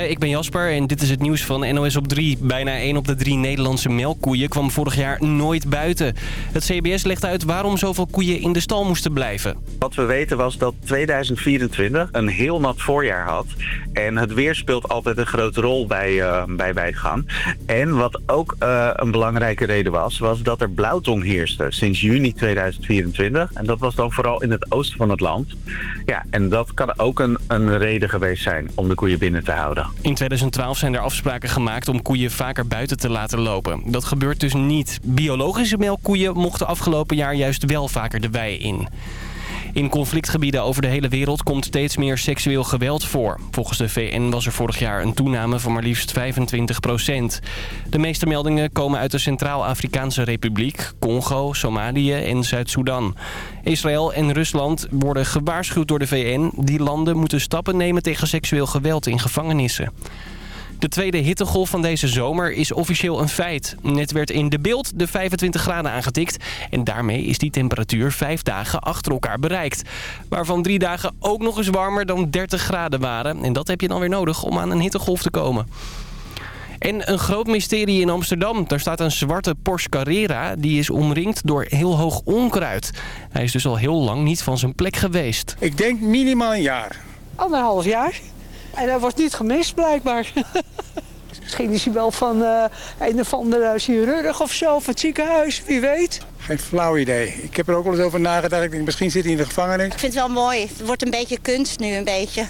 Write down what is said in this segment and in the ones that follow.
Goedemorgen, ik ben Jasper en dit is het nieuws van NOS op 3. Bijna 1 op de 3 Nederlandse melkkoeien kwam vorig jaar nooit buiten. Het CBS legt uit waarom zoveel koeien in de stal moesten blijven. Wat we weten was dat 2024 een heel nat voorjaar had. En het weer speelt altijd een grote rol bij, uh, bij bijgang. En wat ook uh, een belangrijke reden was, was dat er blauwtong heerste sinds juni 2024. En dat was dan vooral in het oosten van het land. Ja, en dat kan ook een, een reden geweest zijn om de koeien binnen te houden. In 2012 zijn er afspraken gemaakt om koeien vaker buiten te laten lopen. Dat gebeurt dus niet. Biologische melkkoeien mochten afgelopen jaar juist wel vaker de wei in. In conflictgebieden over de hele wereld komt steeds meer seksueel geweld voor. Volgens de VN was er vorig jaar een toename van maar liefst 25 procent. De meeste meldingen komen uit de Centraal-Afrikaanse Republiek, Congo, Somalië en Zuid-Soedan. Israël en Rusland worden gewaarschuwd door de VN. Die landen moeten stappen nemen tegen seksueel geweld in gevangenissen. De tweede hittegolf van deze zomer is officieel een feit. Net werd in de beeld de 25 graden aangetikt. En daarmee is die temperatuur vijf dagen achter elkaar bereikt. Waarvan drie dagen ook nog eens warmer dan 30 graden waren. En dat heb je dan weer nodig om aan een hittegolf te komen. En een groot mysterie in Amsterdam. Daar staat een zwarte Porsche Carrera. Die is omringd door heel hoog onkruid. Hij is dus al heel lang niet van zijn plek geweest. Ik denk minimaal een jaar. Anderhalf jaar. En hij wordt niet gemist blijkbaar. Misschien is hij wel van uh, een of andere chirurg of zo, van het ziekenhuis, wie weet. Geen flauw idee. Ik heb er ook wel eens over nagedacht. Ik denk, misschien zit hij in de gevangenis. Ik vind het wel mooi. Het wordt een beetje kunst nu, een beetje.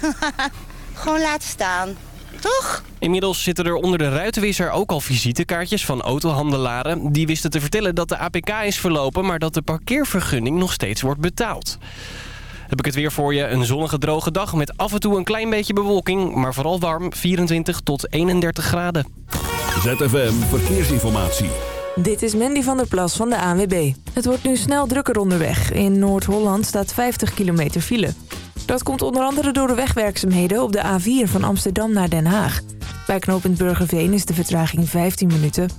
Gewoon laten staan. Toch? Inmiddels zitten er onder de ruitenwisser ook al visitekaartjes van autohandelaren. Die wisten te vertellen dat de APK is verlopen, maar dat de parkeervergunning nog steeds wordt betaald. Heb ik het weer voor je. Een zonnige droge dag met af en toe een klein beetje bewolking. Maar vooral warm, 24 tot 31 graden. ZFM Verkeersinformatie. Dit is Mandy van der Plas van de ANWB. Het wordt nu snel drukker onderweg. In Noord-Holland staat 50 kilometer file. Dat komt onder andere door de wegwerkzaamheden op de A4 van Amsterdam naar Den Haag. Bij knooppunt Burgerveen is de vertraging 15 minuten.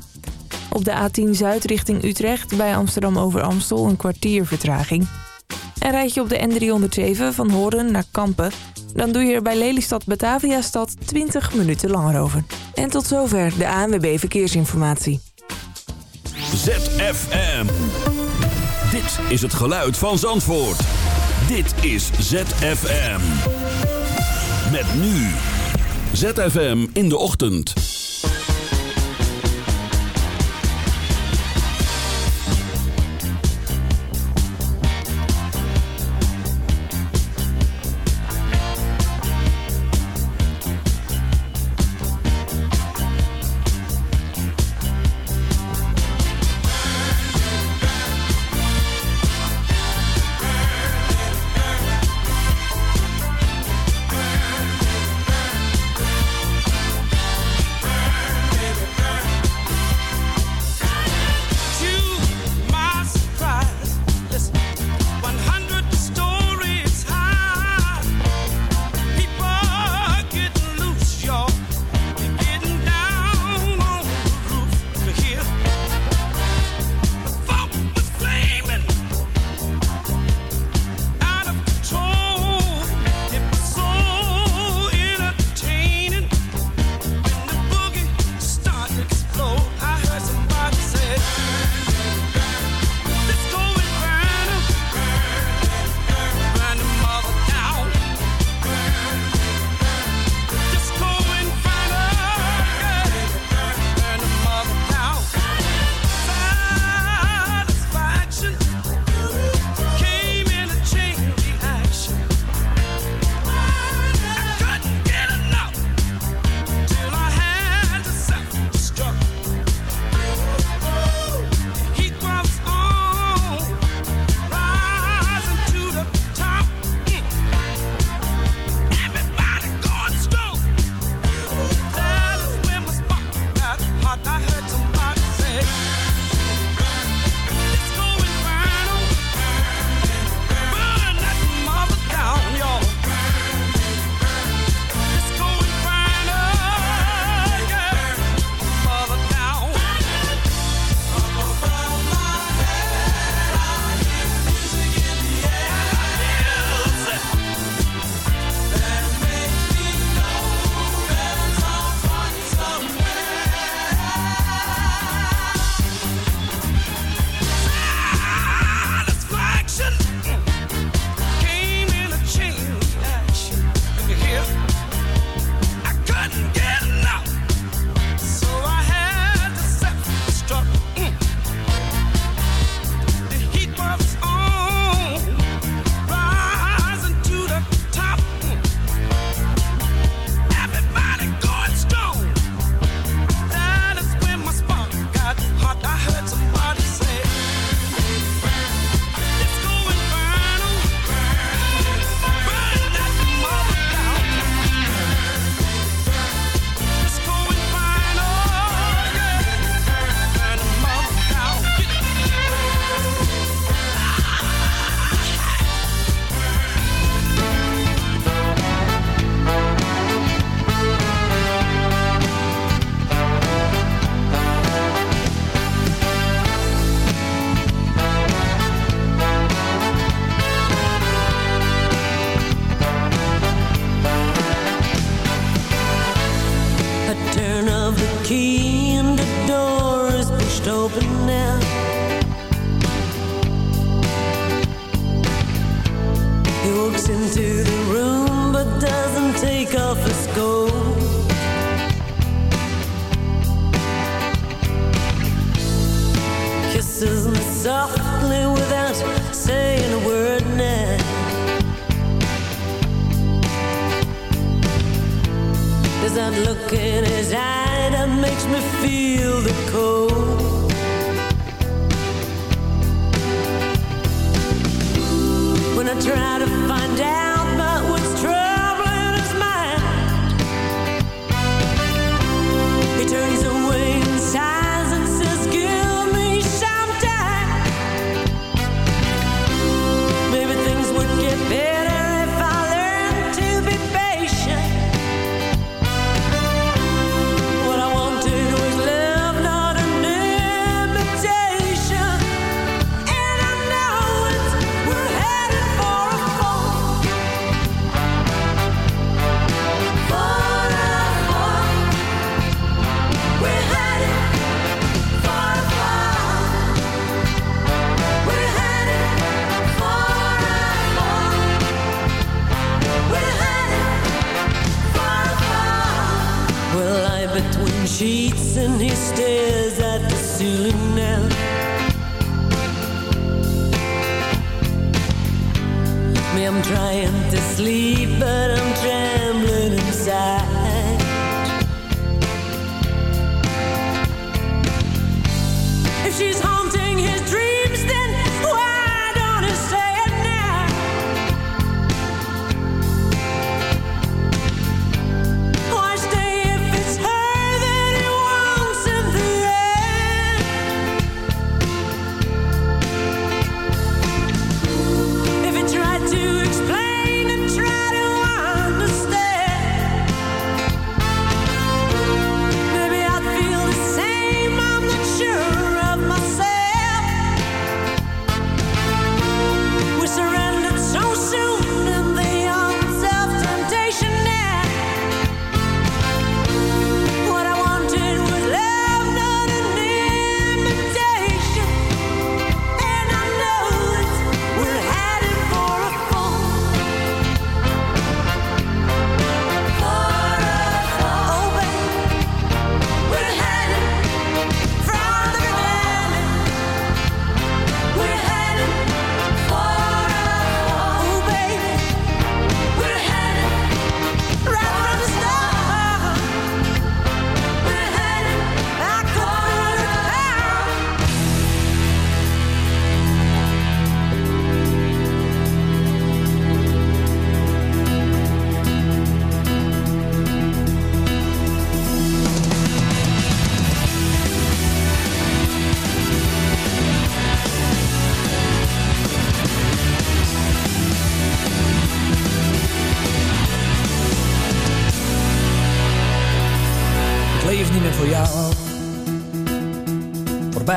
Op de A10 Zuid richting Utrecht bij Amsterdam over Amstel een kwartier vertraging. En rijd je op de N307 van Horen naar Kampen... dan doe je er bij Lelystad Bataviastad 20 minuten langer over. En tot zover de ANWB Verkeersinformatie. ZFM. Dit is het geluid van Zandvoort. Dit is ZFM. Met nu. ZFM in de ochtend.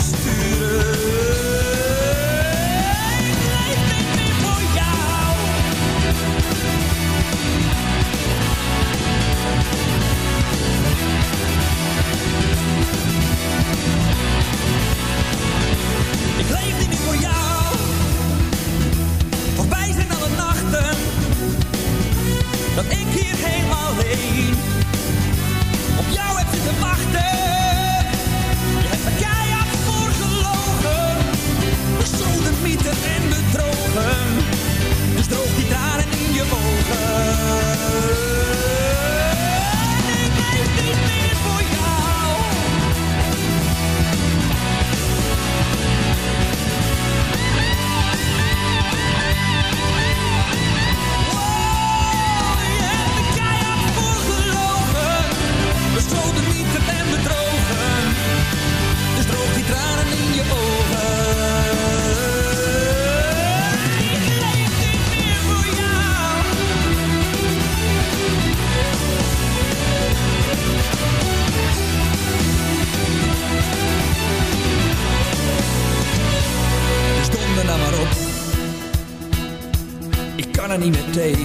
Sturen ik leef niet meer voor jou. Ik leef niet meer voor jou Voorbij zijn al de nachten Dat ik hier helemaal heen. Op jou heb te wachten. Mieten en bedrogen. Dus droog die tranen in je ogen.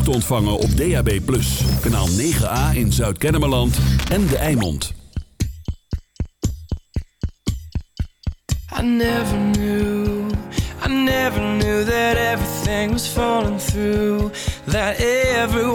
ook te ontvangen op DAB+. Kanaal 9A in Zuid-Kennemerland en De Eimond. I never knew, I never knew that everything was falling through. That every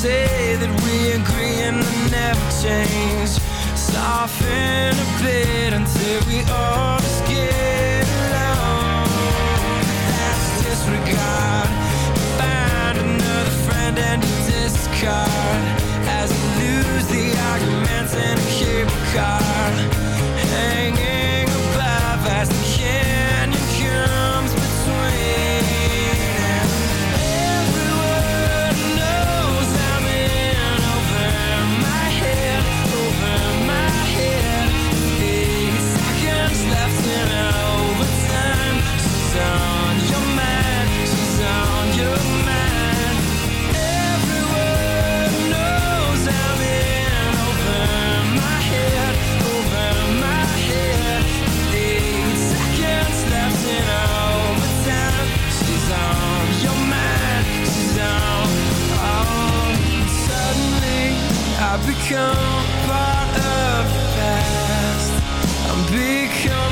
say that we agree and never change. Soften a bit until we all just get along. That's disregard. Find another friend and discard. As you lose the arguments and keep a card become part of the past. I'm become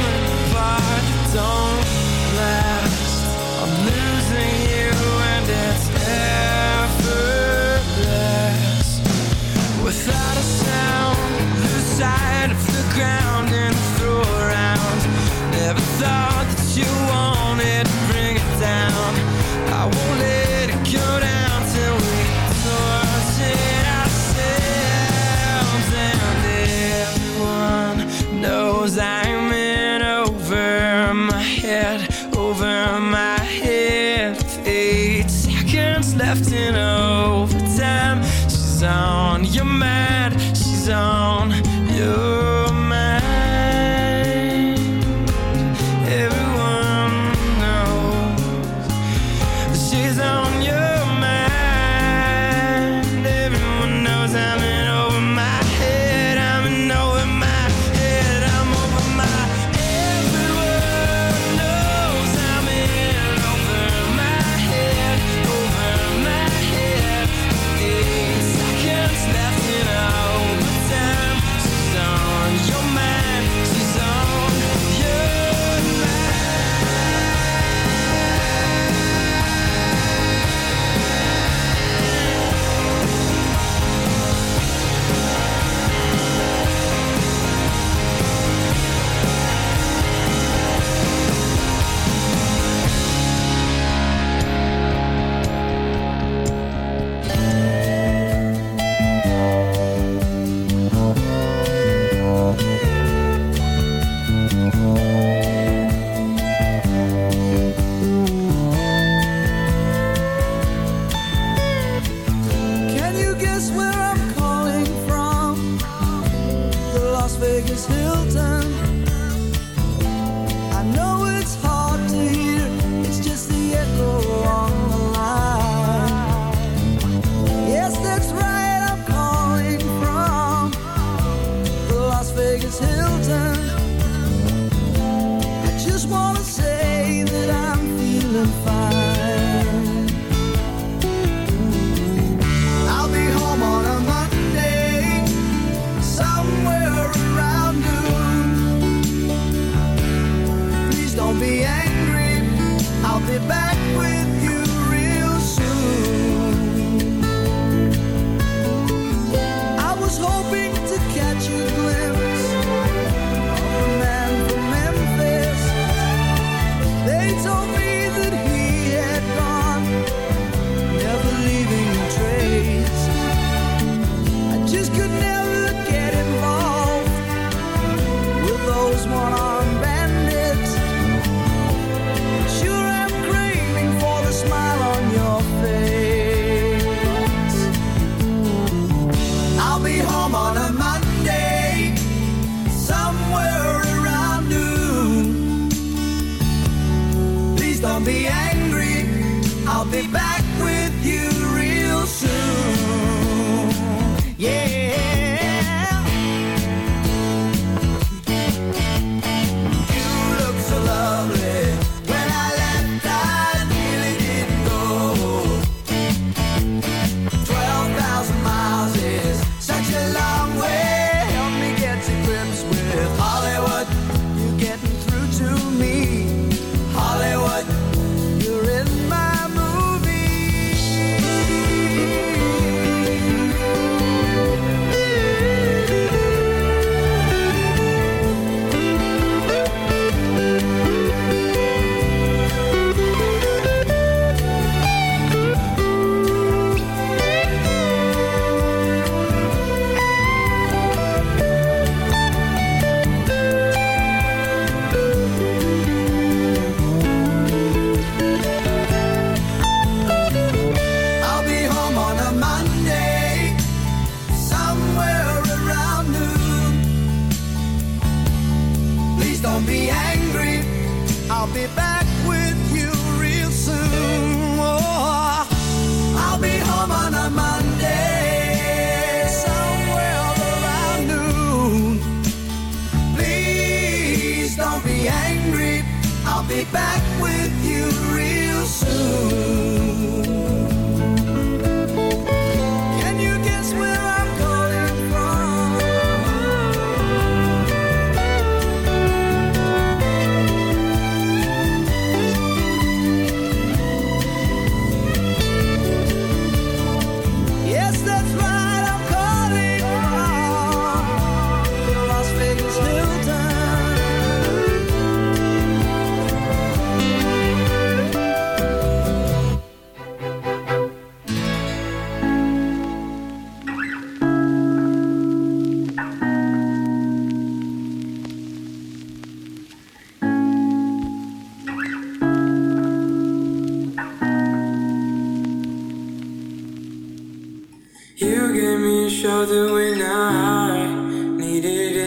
You gave me shelter when I needed it.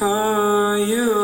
Are you?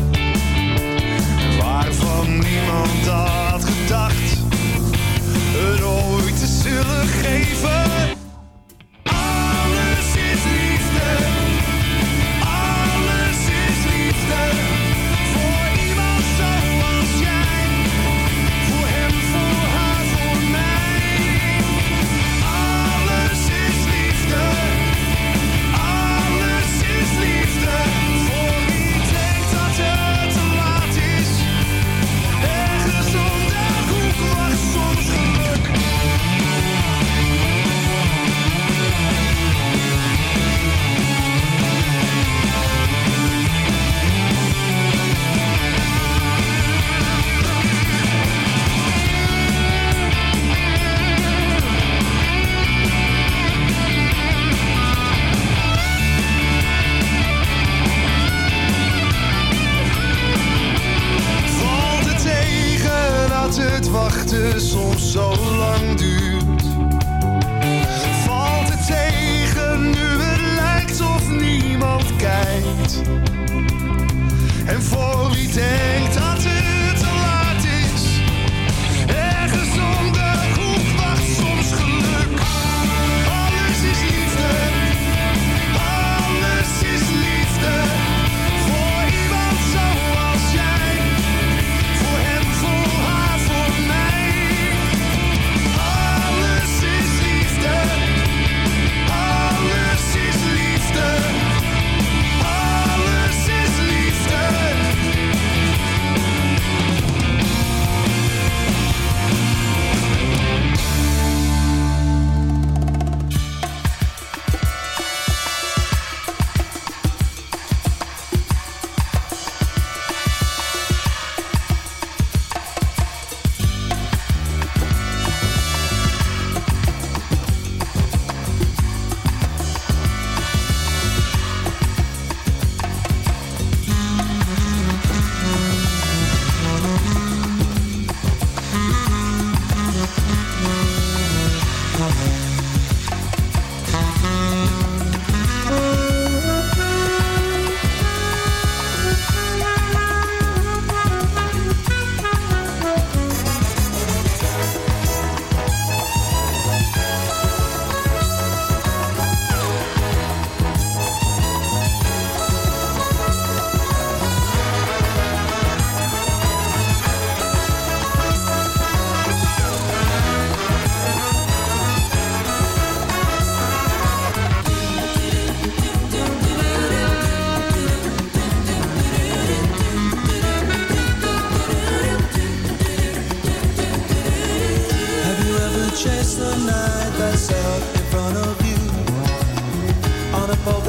niemand had gedacht het ooit te zullen geven.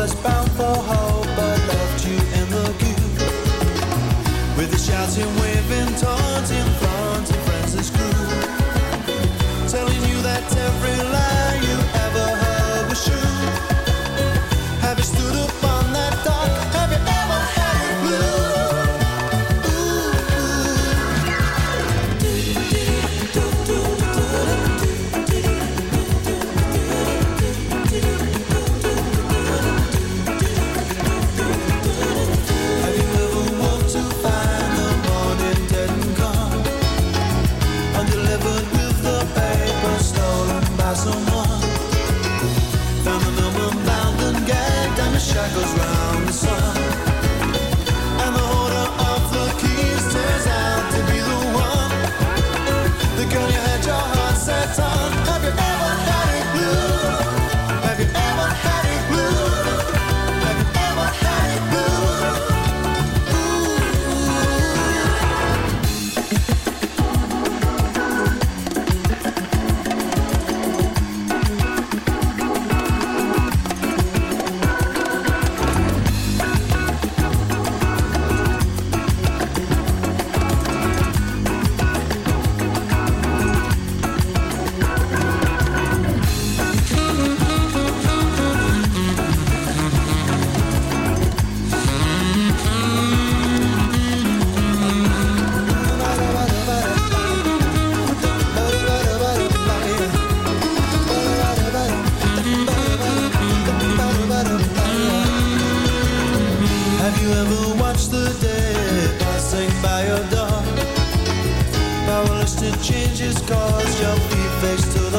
Was bound for hope. I loved you in the goo with a shouting wind. Changes cause your feet face to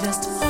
just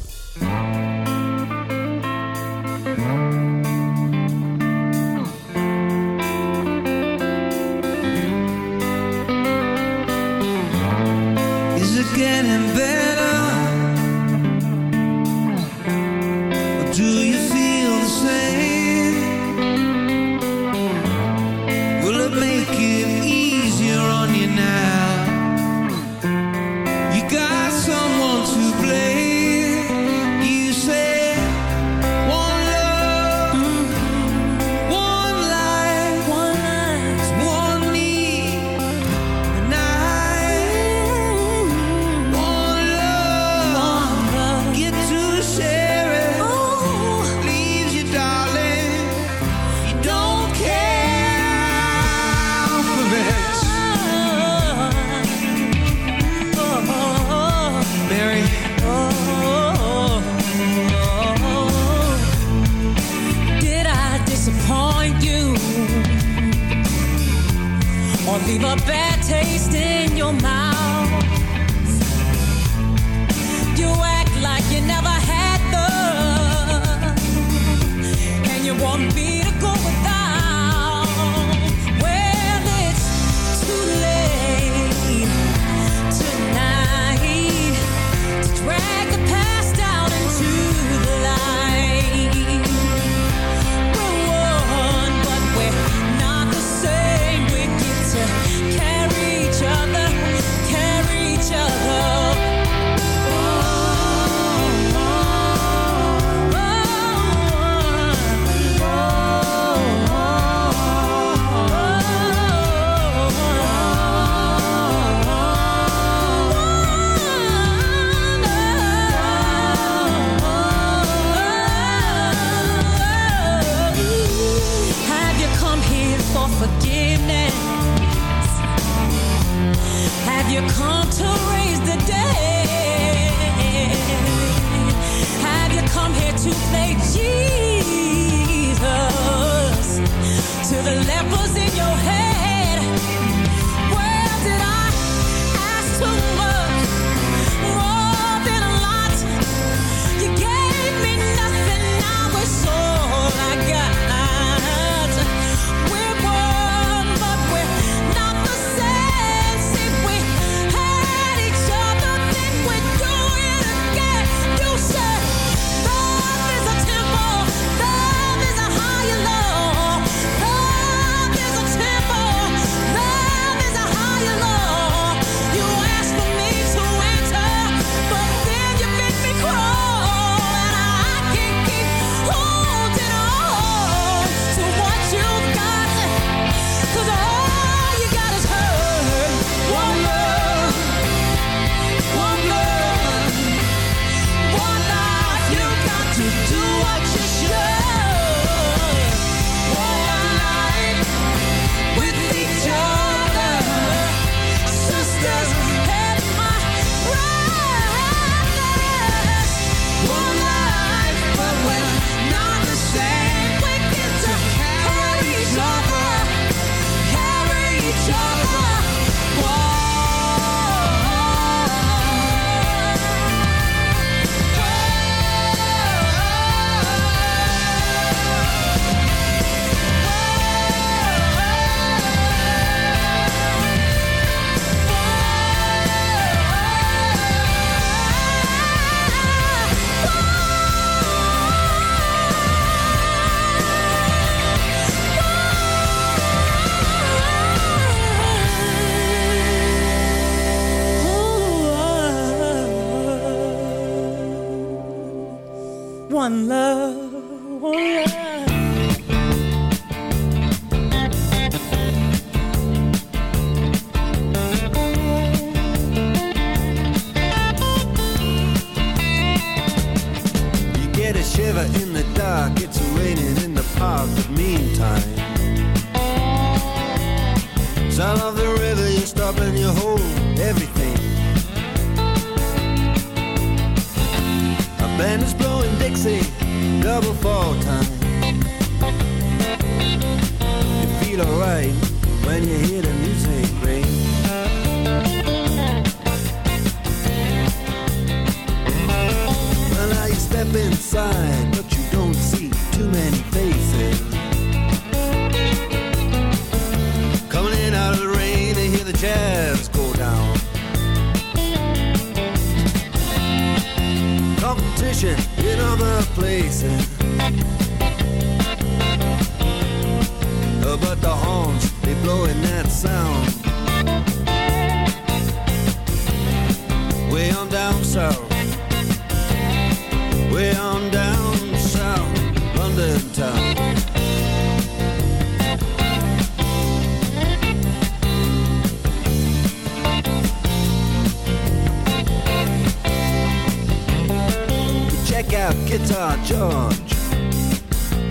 town. Way on down south. Way on down south, London town. Check out Guitar George.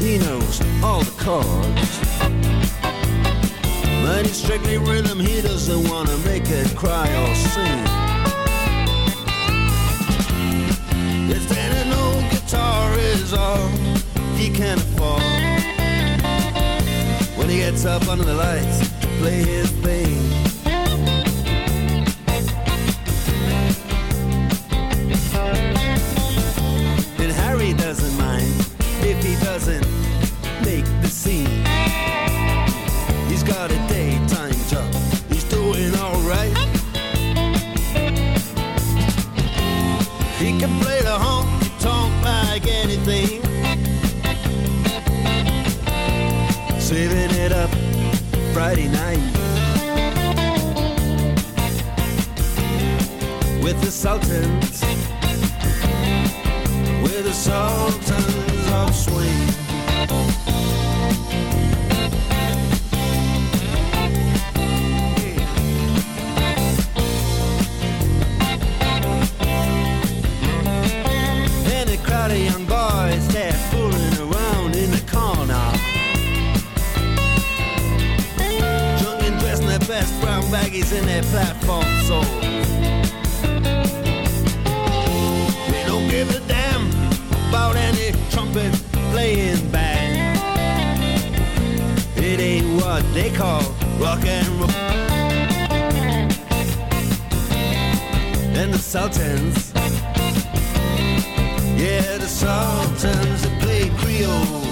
He knows all the chords. And it's strictly rhythm, he doesn't wanna make it cry or sing. If then an old guitar is all he can afford, when he gets up under the lights to play his thing. they call rock and roll. And the Sultans, yeah, the Sultans that play Creole.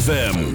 ZFM.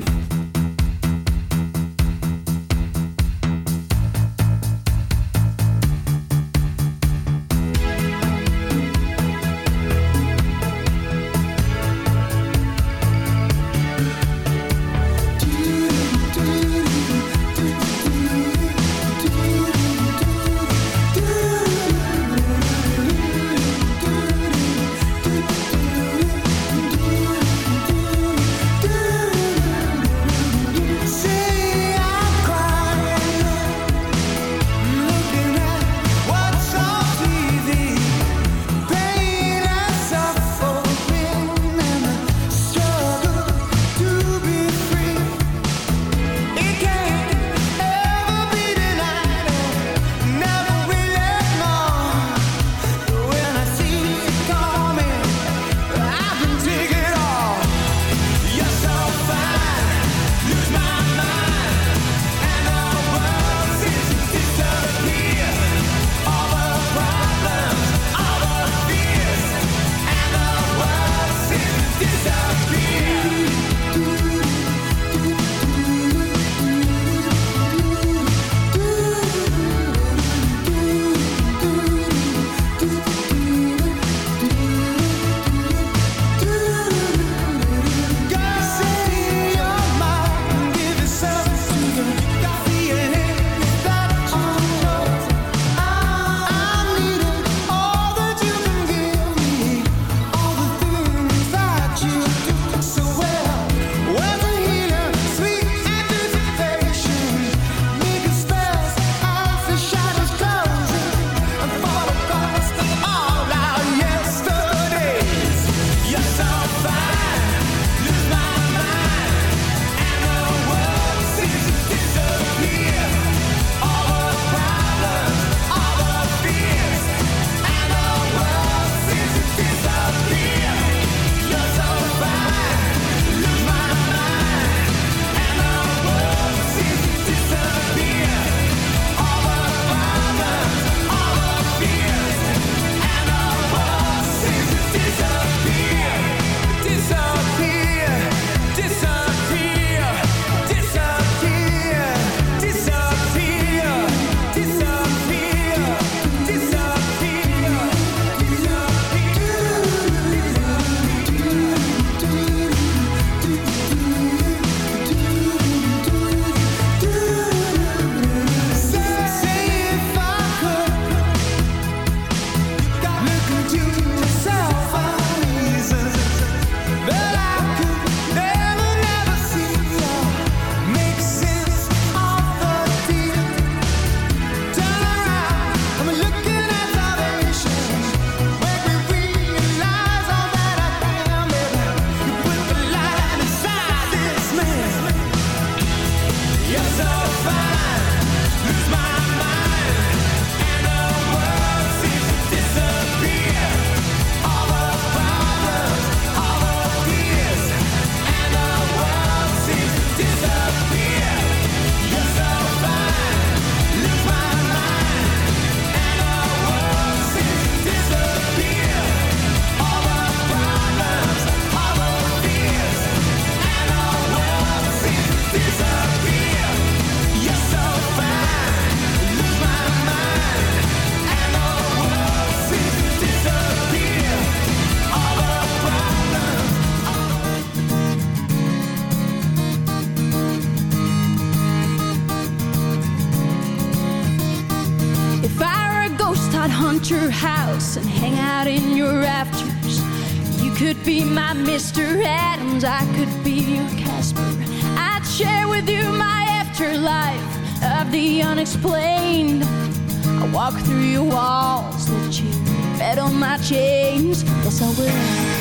walk through your walls. Let you bet on my chains. Yes, I will.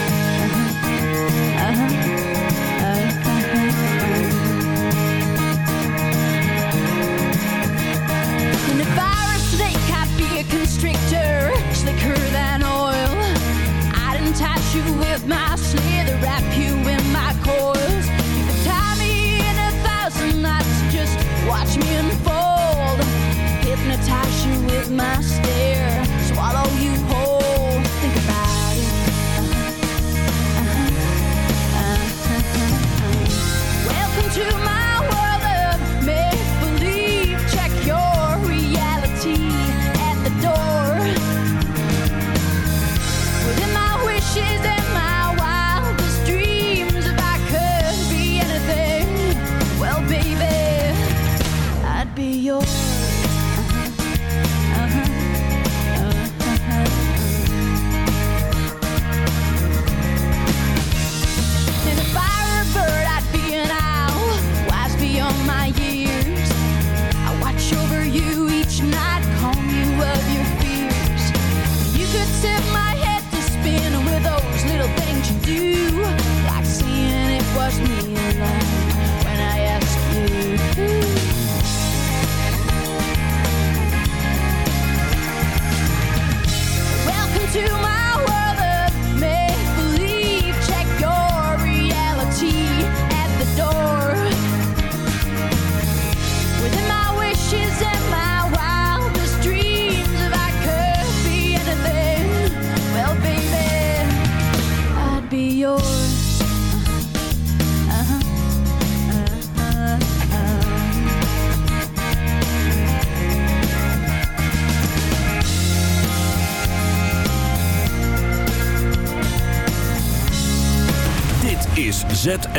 my state.